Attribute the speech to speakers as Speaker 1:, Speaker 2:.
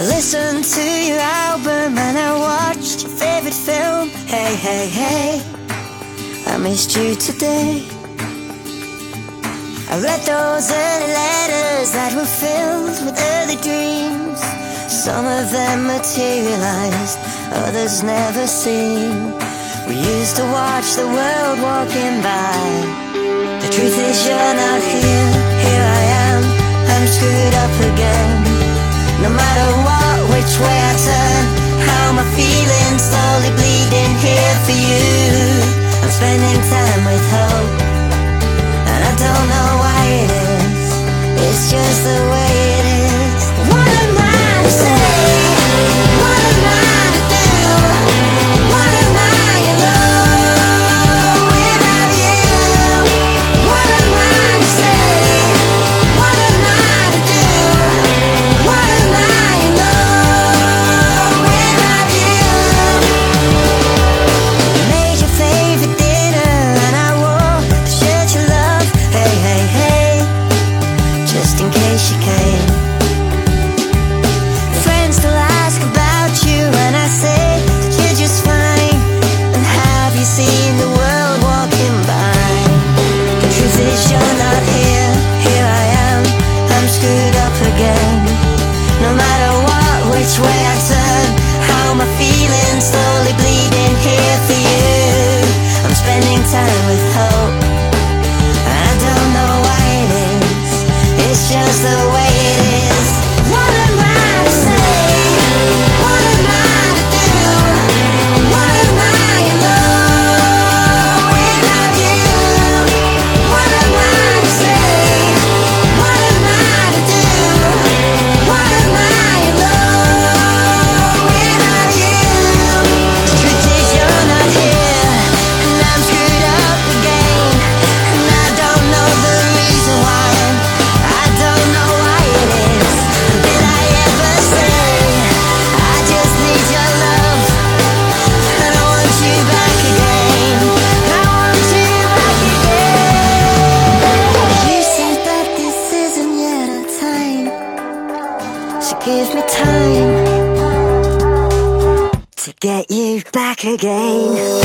Speaker 1: I listened to your album and I watched your favorite film. Hey, hey, hey, I missed you today. I read those early letters that were filled with early dreams. Some of them materialized, others never seen. We used to watch the world walking by. The truth is, you're not here. Here I am, I'm screwed up again. No matter what, which way I turn, screwed up again. No matter what, which way I turn, how my feelings slowly bleeding here for you. I'm spending time with hope. I don't know why it is. It's just the way time to get you back again.